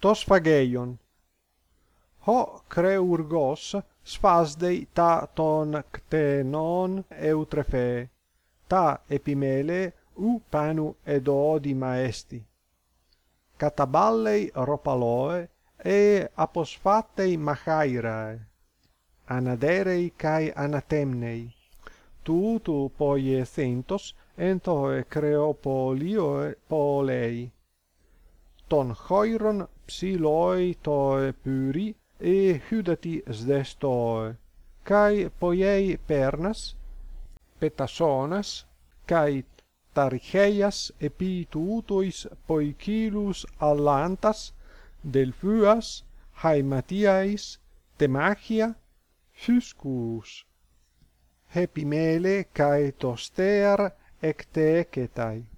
tosphageion. Ho creurgos sphasdei ta ton ctenon eutrefe, ta epimele u panu edoodi maesti. Cataballei ropaloe e aposphatei machairae, anaderei kai anatemnei, tutu poie thentos ento e creopolio polei ton choiron ψηλόι το e ε χύδατι σδεστόε, καί ποιέι πέρνας, πετασόνας, καί ταρχέας επί του ούτοις ποικίλους αλάντας, δελφύας, χαϊματίαης, τεμάχια, φυσκούς. Επιμέλε καί το στέρ εκτέκεтай.